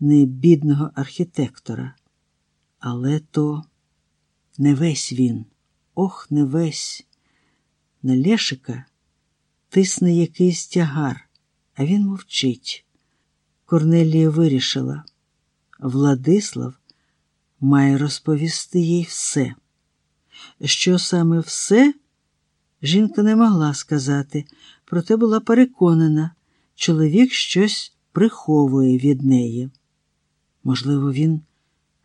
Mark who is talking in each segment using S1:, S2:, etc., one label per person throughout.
S1: не бідного архітектора. Але то не весь він, ох, не весь. На Лешика тисне якийсь тягар, а він мовчить. Корнелія вирішила, Владислав має розповісти їй все. Що саме все, жінка не могла сказати, проте була переконана, чоловік щось приховує від неї. Можливо, він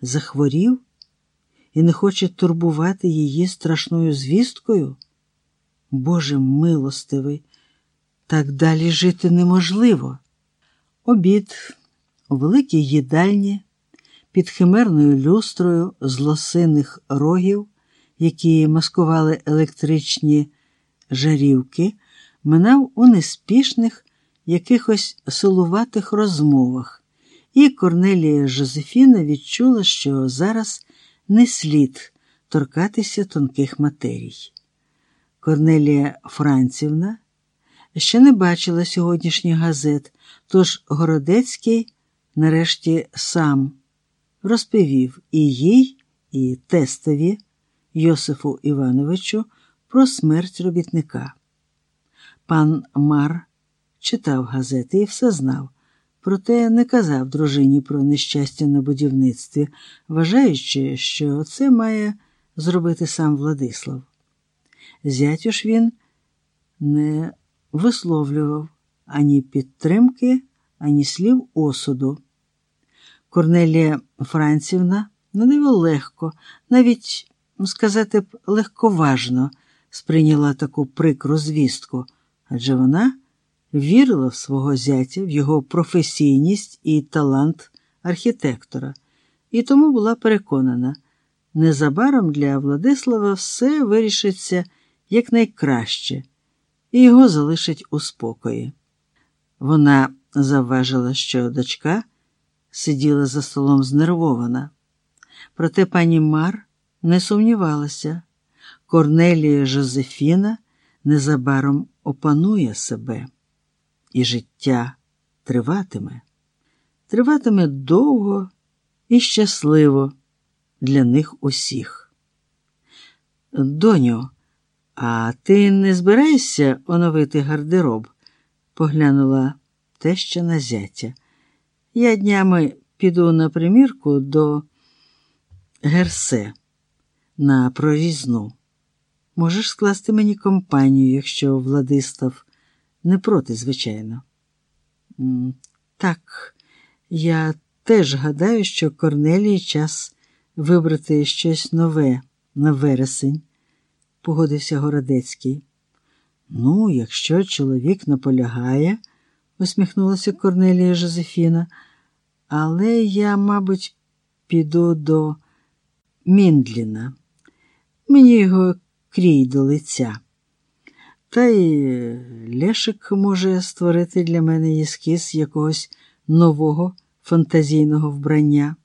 S1: захворів і не хоче турбувати її страшною звісткою? Боже милостивий, так далі жити неможливо. Обід у великій їдальні під химерною люстрою з лосиних рогів, які маскували електричні жарівки, минав у неспішних, якихось силуватих розмовах, і Корнелія Жозефіна відчула, що зараз не слід торкатися тонких матерій. Корнелія Францівна ще не бачила сьогоднішніх газет, тож Городецький нарешті сам розповів і їй, і тестові Йосифу Івановичу про смерть робітника. Пан Мар читав газети і все знав, проте не казав дружині про нещастя на будівництві, вважаючи, що це має зробити сам Владислав. Зятю ж він не висловлював ані підтримки, ані слів осуду. Корнелія Францівна надиво легко, навіть сказати б легковажно сприйняла таку прикру звістку, адже вона вірила в свого зятя, в його професійність і талант архітектора, і тому була переконана, незабаром для Владислава все вирішиться якнайкраще, і його залишать у спокої. Вона завважила, що дочка сиділа за столом знервована. Проте пані Мар не сумнівалася, Корнелія Жозефіна незабаром опанує себе, і життя триватиме, триватиме довго і щасливо для них усіх. Доню, а ти не збираєшся оновити гардероб? поглянула теща на зятя. Я днями піду на примірку до Герсе на прорізну. Можеш скласти мені компанію, якщо Владислав не проти, звичайно. Так, я теж гадаю, що Корнелії час вибрати щось нове на вересень, погодився Городецький. Ну, якщо чоловік наполягає, усміхнулася Корнелія Жозефіна, але я, мабуть, піду до Міндліна. Мені його крій до лиця. Та й Лешик може створити для мене ескіз якогось нового фантазійного вбрання.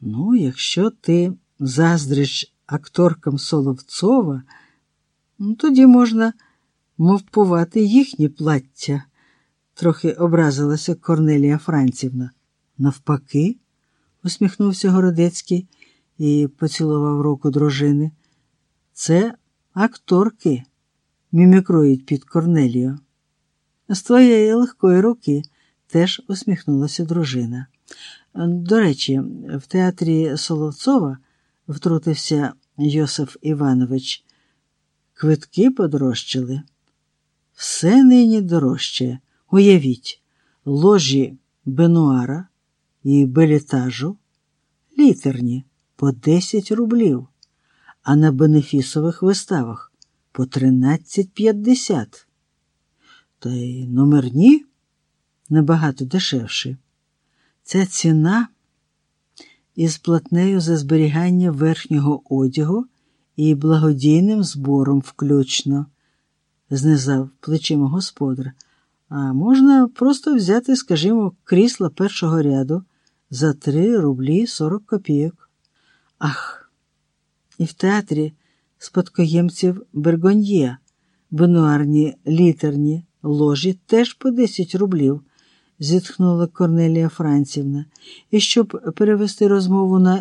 S1: Ну, якщо ти заздриш акторкам Соловцова, ну, тоді можна мовпувати їхні плаття, трохи образилася Корнелія Францівна. Навпаки, усміхнувся Городецький і поцілував руку дружини. Це акторки мімікрують під Корнелію. З твоєї легкої руки теж усміхнулася дружина. До речі, в театрі Соловцова втрутився Йосиф Іванович. Квитки подорожчали. Все нині дорожче. Уявіть, ложі бенуара і белітажу літерні по 10 рублів, а на бенефісових виставах по 13,50. Та й номерні набагато дешевші. Ця ціна із платнею за зберігання верхнього одягу і благодійним збором включно, знизав плечима господар. А можна просто взяти, скажімо, крісла першого ряду за 3 рублі 40 копійок. Ах, і в театрі спадкоємців Бергоньє, бенуарні літерні ложі теж по 10 рублів. зітхнула Корнелія Францівна, і щоб перевести розмову на